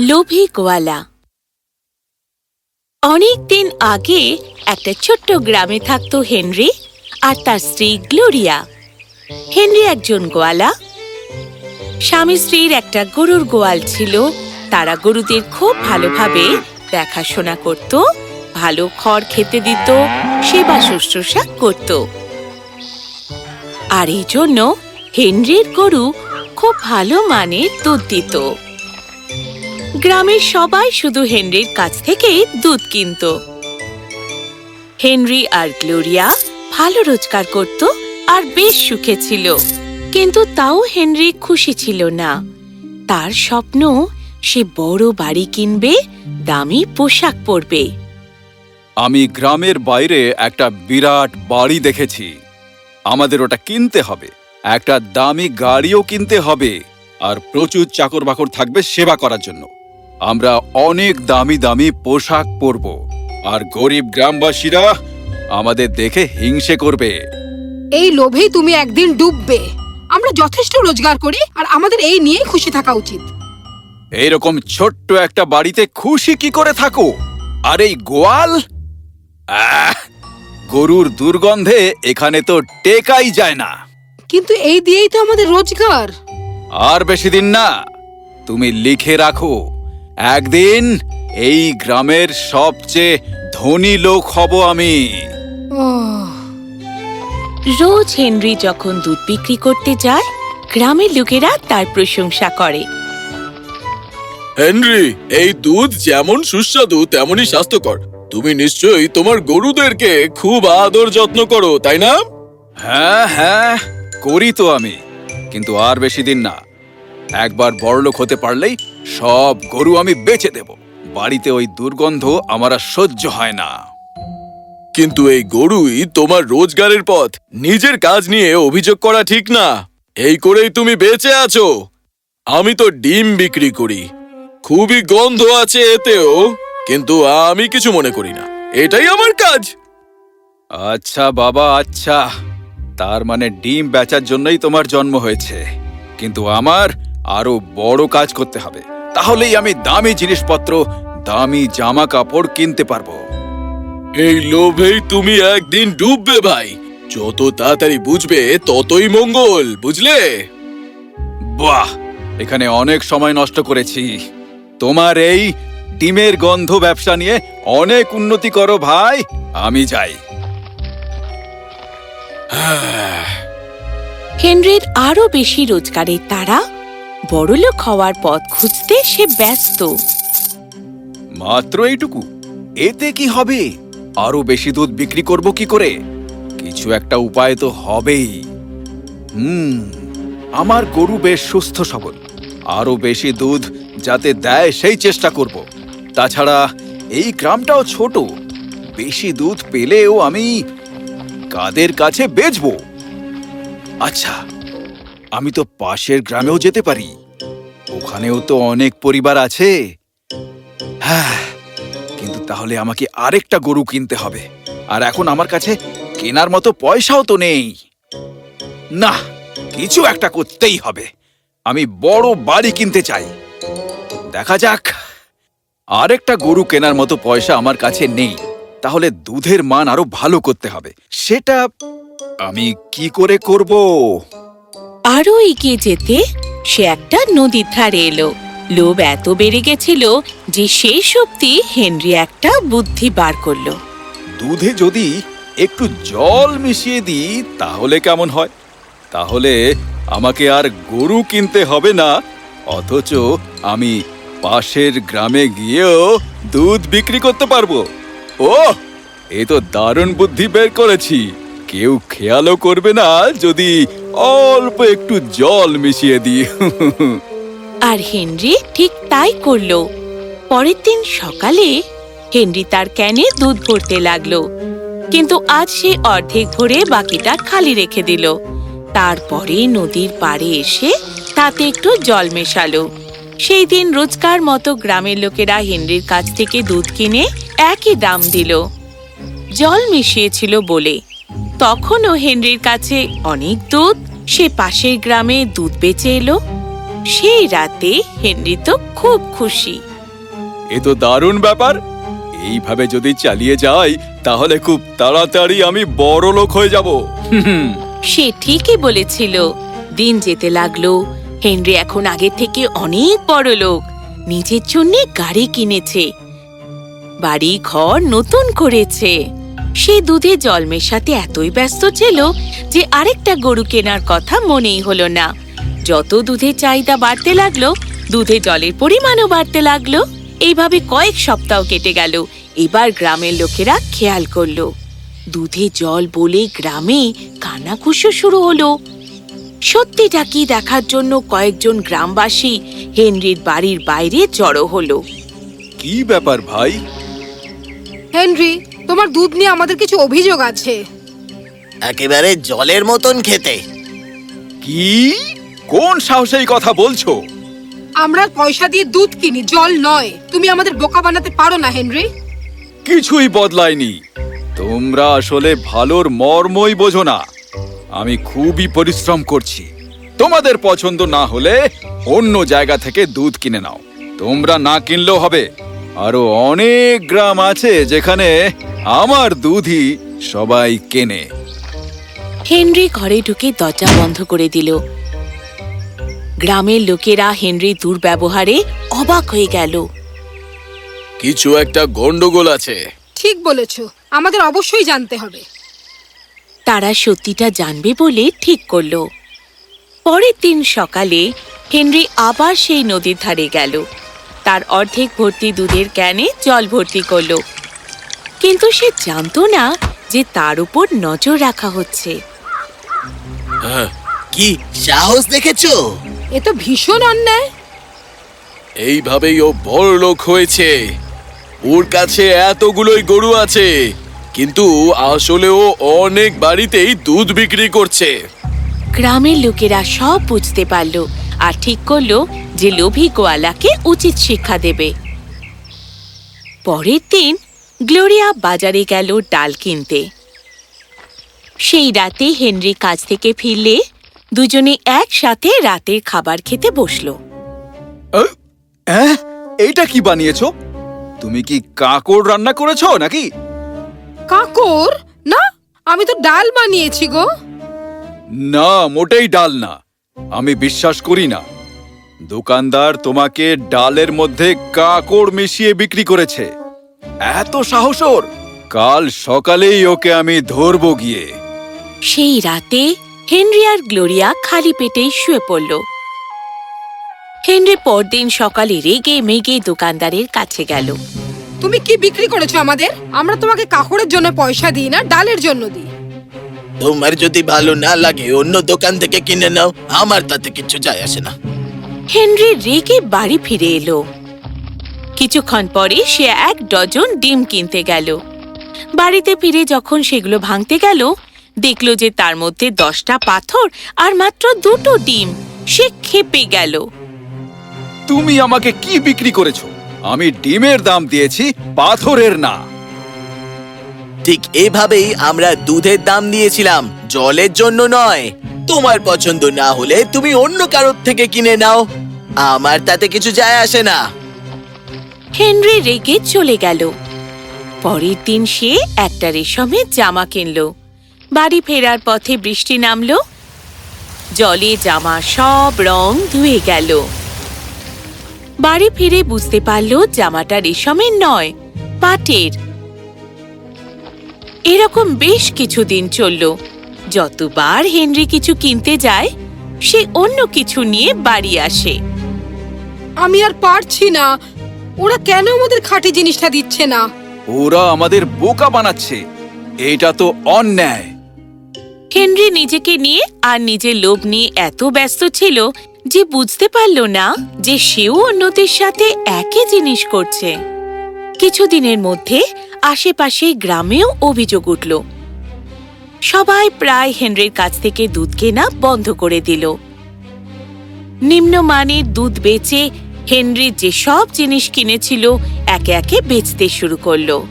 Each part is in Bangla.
লোভী গোয়ালা। অনেক দিন আগে একটা ছোট্ট গ্রামে থাকতো হেনরি আর তার স্ত্রী গ্লোরিয়া। হেনরি একজন গোয়ালা। স্বামী স্ত্রীর একটা গরুর গোয়াল ছিল। তারা গরুদের খুব ভালোভাবে দেখাশোনা করত, ভালো খড় খেতে দিত, সেবা শুশ্রূষা করত। আর এই জন্য হেনরির গরু খুব ভালো মানের দুধ দিত। গ্রামের সবাই শুধু হেনরির কাছ থেকেই দুধ কিনত। হেনরি আর গ্লোরিয়া ভালো রোজগার করত আর বেশ সুখে ছিল। কিন্তু তাও হেনরি খুশি ছিল না। তার স্বপ্ন, সে বড় বাড়ি কিনবে, দামি পোশাক পরবে। আমি গ্রামের বাইরে একটা বিরাট বাড়ি দেখেছি। আমাদের ওটা কিনতে হবে। একটা দামি গাড়িও কিনতে হবে। আর প্রচুর চাকর বাকর থাকবে সেবা করার জন্য। আমরা অনেক দামি দামি পোশাক পরব আর গরিব গ্রামবাসীরা আমাদের দেখে হিংসে করবে। এই লোভেই তুমি একদিন ডুববে। আমরা যথেষ্ট রোজগার করি আর আমাদের এই নিয়েই খুশি থাকা উচিত। এইরকম ছোট্ট একটা বাড়িতে খুশি কি করে থাকো? আর এই গোয়াল? গরুর দুর্গন্ধে এখানে তো টেকাই যায় না। কিন্তু এই দিয়েই তো আমাদের রোজগার। আর বেশি দিন না তুমি লিখে রাখো। একদিন এই গ্রামের সবচেয়ে ধনী লোক হব আমি। রোজ হেনরি যখন দুধ বিক্রি করতে যায় গ্রামের লোকেরা তার প্রশংসা করে। হেনরি এই দুধ যেমন সুস্বাদু তেমনই স্বাস্থ্যকর। তুমি নিশ্চয়ই তোমার গরুদেরকে খুব আদর যত্ন করো তাই না? হ্যাঁ হ্যাঁ করি তো আমি কিন্তু আর বেশি দিন না। একবার বড়লোক হতে পারলেই সব গরু আমি বেচে দেব। বাড়িতে ওই দুর্গন্ধ আমার আর সহ্য হয় না। কিন্তু এই গরুই তোমার রোজগারের পথ। নিজের কাজ নিয়ে অভিযোগ করা ঠিক না। এই করেই তুমি বেঁচে আছো। আমি তো ডিম বিক্রি করি। খুবই গন্ধ আছে এতেও কিন্তু আমি কিছু মনে করি না। এটাই আমার কাজ। আচ্ছা বাবা আচ্ছা। তার মানে ডিম বেচার জন্যই তোমার জন্ম হয়েছে। কিন্তু আমার আরও বড় কাজ করতে হবে। তাহলেই আমি দামি জিনিসপত্র দামি জামা কাপড় কিনতে পারব। এই লোভেই তুমি একদিন ডুববে ভাই। যত তাড়াতাড়ি বুঝবে ততই মঙ্গল বুঝলে? বাহ! এখানে অনেক সময় নষ্ট করেছি। তোমার এই ডিমের গন্ধ ব্যবসা নিয়ে অনেক উন্নতি করো ভাই আমি যাই। হেনরির আরও বেশি রোজগারের তারা বড়লোক হওয়ার পথ খুঁজতে সে ব্যস্ত। মাত্র এইটুকু। এতে কি হবে? আরও বেশি দুধ বিক্রি করব কি করে? কিছু একটা উপায় তো হবেই। হুম, আমার গরু বেশ সুস্থ সবল। আরও বেশি দুধ যাতে দেয় সেই চেষ্টা করব। তাছাড়া এই গ্রামটাও ছোট। বেশি দুধ পেলেও আমি কাদের কাছে বেচবো? আচ্ছা আমি তো পাশের গ্রামেও যেতে পারি। ওখানেও তো অনেক পরিবার আছে। হ্যাঁ কিন্তু তাহলে আমাকে আরেকটা গরু কিনতে হবে। আর এখন আমার কাছে কেনার মতো পয়সাও তো নেই। না, কিছু একটা করতেই হবে। আমি বড় বাড়ি কিনতে চাই। দেখা যাক। আরেকটা গরু কেনার মতো পয়সা আমার কাছে নেই। তাহলে দুধের মান আরও ভালো করতে হবে। সেটা আমি কি করে করব? আরও এগিয়ে যেতে সে একটা নদীর ধারে এলো। লোভ এত বেড়ে গেছিল যে সেই সত্যি হেনরি একটা বুদ্ধি বার করল। দুধে যদি একটু জল মিশিয়ে দিই, তাহলে কেমন হয়? তাহলে আমাকে আর গরু কিনতে হবে না, অথচ আমি পাশের গ্রামে গিয়েও দুধ বিক্রি করতে পারব। ও এ তো দারুণ বুদ্ধি বের করেছি। কেউ খেয়ালও করবে না যদি অল্প একটু জল মিশিয়ে দিই। আর হেনরি ঠিক তাই করল। পরের দিন সকালে হেনরি তার ক্যানে দুধ ভরতে লাগল। কিন্তু আজ সে অর্ধেক ভরে বাকিটা খালি রেখে দিল। তারপরে নদীর পাড়ে এসে তাতে একটু জল মেশালো। সেই দিন রোজকার মতো গ্রামের লোকেরা হেনরির কাছ থেকে দুধ কিনে একই দাম দিল। জল মিশিয়েছিল বলে তখনও হেনরির কাছে অনেক দুধ সে পাশের গ্রামে দুধ বেচে এলো। সেই রাতে হেনরি তো খুব খুশি। এ তো দারুণ ব্যাপার। এইভাবে যদি চালিয়ে যাই তাহলে খুব তাড়াতাড়ি আমি বড় লোক হয়ে যাব। সে ঠিকই বলেছিল। দিন যেতে লাগল। হেনরি এখন আগের থেকে অনেক বড় লোক নিজের জন্য গাড়ি কিনেছে। বাড়ি ঘর নতুন করেছে। সে দুধে জল মেশাতে এতই ব্যস্ত ছিল যে আরেকটা গরু কেনার কথা মনেই হলো না। যত দুধের চাহিদা বাড়তে লাগল দুধে জলের পরিমাণও বাড়তে লাগল। এইভাবে কয়েক সপ্তাহ কেটে গেল। এবার গ্রামের লোকেরা খেয়াল করল। দুধে জল বলে গ্রামে কানাঘুষো শুরু হলো। সত্যিটা কি দেখার জন্য কয়েকজন গ্রামবাসী হেনরির বাড়ির বাইরে জড়ো হলো। কি ব্যাপার ভাই? হেনরি তোমার দুধ নিয়ে আমাদের কিছু অভিযোগ আছে। একেবারে জলের মতন খেতে। কি? কোন সাহসে এই কথা বলছো? আমরা পয়সা দিয়ে দুধ কিনি জল নয়। তুমি আমাদের বোকা বানাতে পারো না হেনরি। কিছুই বদলায়নি। তোমরা আসলে ভালোর মর্মই বোঝো না। আমি খুবই পরিশ্রম করছি। তোমাদের পছন্দ না হলে অন্য জায়গা থেকে দুধ কিনে নাও। তোমরা না কিনলেও হবে। আরও অনেক গ্রাম আছে যেখানে আমার দুধই সবাই কেনে। হেনরি ঘরে ঢুকে দরজা বন্ধ করে দিল। গ্রামের লোকেরা হেনরির দুর্ব্যবহারে অবাক হয়ে গেল। কিছু একটা গন্ডগোল আছে। ঠিক বলেছ আমাদের অবশ্যই জানতে হবে। তারা সত্যিটা জানবে বলে ঠিক করল। পরের দিন সকালে হেনরি আবার সেই নদীর ধারে গেল। তার অর্ধেক ভর্তি দুধের ক্যানে জল ভর্তি করল। কিন্তু সে জানতো না যে তার উপর নজর রাখা হচ্ছে। হ্যাঁ, কি সাহস দেখেছ? এ তো ভীষণ অন্যায়। এইভাবেই ও বড় লোক হয়েছে। ওর কাছে এতগুলোই গরু আছে কিন্তু আসলে ও অনেক বাড়িতেই দুধ বিক্রি করছে। গ্রামের লোকেরা সব বুঝতে পারল আর ঠিক করল যে লোভী গোয়ালাকে উচিত শিক্ষা দেবে। পরের দিন গ্লোরিয়া বাজারে গেল ডাল কিনতে। সেই রাতে হেনরি কাজ থেকে ফিরলে দুজনে একসাথে রাতের খাবার খেতে বসল। হ্যাঁ এইটা কি বানিয়েছো? তুমি কি কাকড় রান্না করেছ নাকি? কাকর না আমি তো ডাল বানিয়েছি গো। না মোটেই ডাল না। আমি বিশ্বাস করি না। দোকানদার তোমাকে ডালের মধ্যে কাকড় মিশিয়ে বিক্রি করেছে। এত সাহস ওর কাল সকালেই ওকে আমি ধরবো গিয়ে। সেই রাতে হেনরি আর গ্লোরিয়া খালি পেটেই শুয়ে পড়ল। হেনরি পরদিন সকালে রেগে মেগে দোকানদারের কাছে গেল। তুমি কি বিক্রি করেছ আমাদের? আমরা তোমাকে কাকড়ের জন্য পয়সা দিই না ডালের জন্য দিই। তোমার যদি ভালো না লাগে অন্য দোকান থেকে কিনে নাও আমার তাতে কিছু যায় আসে না। হেনরি রেগে বাড়ি ফিরে এলো। কিছুক্ষণ পরে সে এক ডজন ডিম কিনতে গেল। বাড়িতে ফিরে যখন সেগুলো ভাঙতে গেল দেখল যে তার মধ্যে দশটা পাথর আর মাত্র দুটো ডিম। সে খেপে গেল। তুমি আমাকে কি বিক্রি করেছ? আমি ডিমের দাম দিয়েছি পাথরের না। ঠিক এভাবেই আমরা দুধের দাম দিয়েছিলাম জলের জন্য নয়। তোমার পছন্দ না হলে তুমি অন্য কারোর থেকে কিনে নাও। আমার তাতে কিছু যায় আসে না। হেনরি রেগে চলে গেল। পরের দিন সে একটা রেশমের জামা কিনল। বাড়ি ফেরার পথে বৃষ্টি নামলো। জলে জামা সব রং ধুয়ে গেল। বাড়ি ফিরে বুঝতে পারল জামাটা রেশমের নয়, পাটের। এরকম বেশ কিছুদিন চলল। যতবার হেনরি কিছু কিনতে যায়, সে অন্য কিছু নিয়ে বাড়ি আসে। আমি আর পারছি না। ওরা কেন আমাদের খাঁটি জিনিসটা দিচ্ছে না? ওরা আমাদের বোকা বানাচ্ছে। এটা তো অন্যায়। হেনরি নিজেকে নিয়ে আর নিজের লোভ নিয়ে এত ব্যস্ত ছিল যে বুঝতে পারল না যে সেও অন্যদের সাথে একই জিনিস করছে। কিছুদিনের মধ্যে আশেপাশে গ্রামেও অভিযোগ উঠল। সবাই প্রায় হেনরির কাছ থেকে দুধ কেনা বন্ধ করে দিল। নিম্নমানের দুধ বেচে হেনরি যে সব জিনিস কিনেছিল, একে একে বেচতে শুরু করল।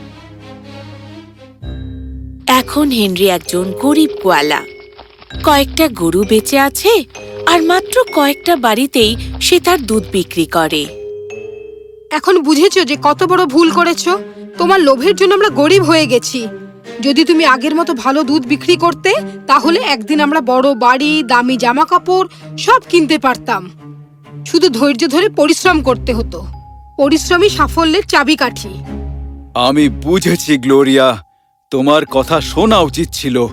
এখন হেনরি একজন গরিব গোয়ালা। কয়েকটা গরু বেঁচে আছে, আর মাত্র কয়েকটা বাড়িতেই সে তার দুধ বিক্রি করে। এখন বুঝেছ যে কত বড় ভুল করেছ? তোমার লোভের জন্য আমরা গরিব হয়ে গেছি। যদি তুমি আগের মতো ভালো দুধ বিক্রি করতে, তাহলে একদিন আমরা বড় বাড়ি, দামি জামা কাপড় সব কিনতে পারতাম। শুধু ধৈর্য ধরে পরিশ্রম করতে হতো। পরিশ্রমই সাফল্যের চাবিকাঠি। আমি বুঝেছি গ্লোরিয়া। তোমার কথা শোনা উচিত ছিল।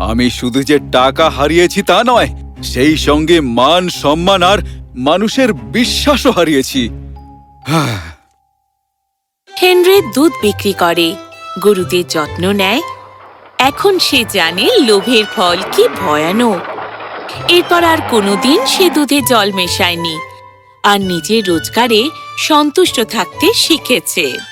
আমি শুধু যে টাকা হারিয়েছি তা নয় সেই সঙ্গে মান সম্মান আর মানুষের বিশ্বাসও হারিয়েছি। হাহ, হেনরি দুধ বিক্রি করে। গরুদের যত্ন নেয়। এখন সে জানে লোভের ফল কি ভয়ানক। এরপর আর কোনোদিন সে দুধে জল মেশায়নি। আর নিজের রোজগারে সন্তুষ্ট থাকতে শিখেছে।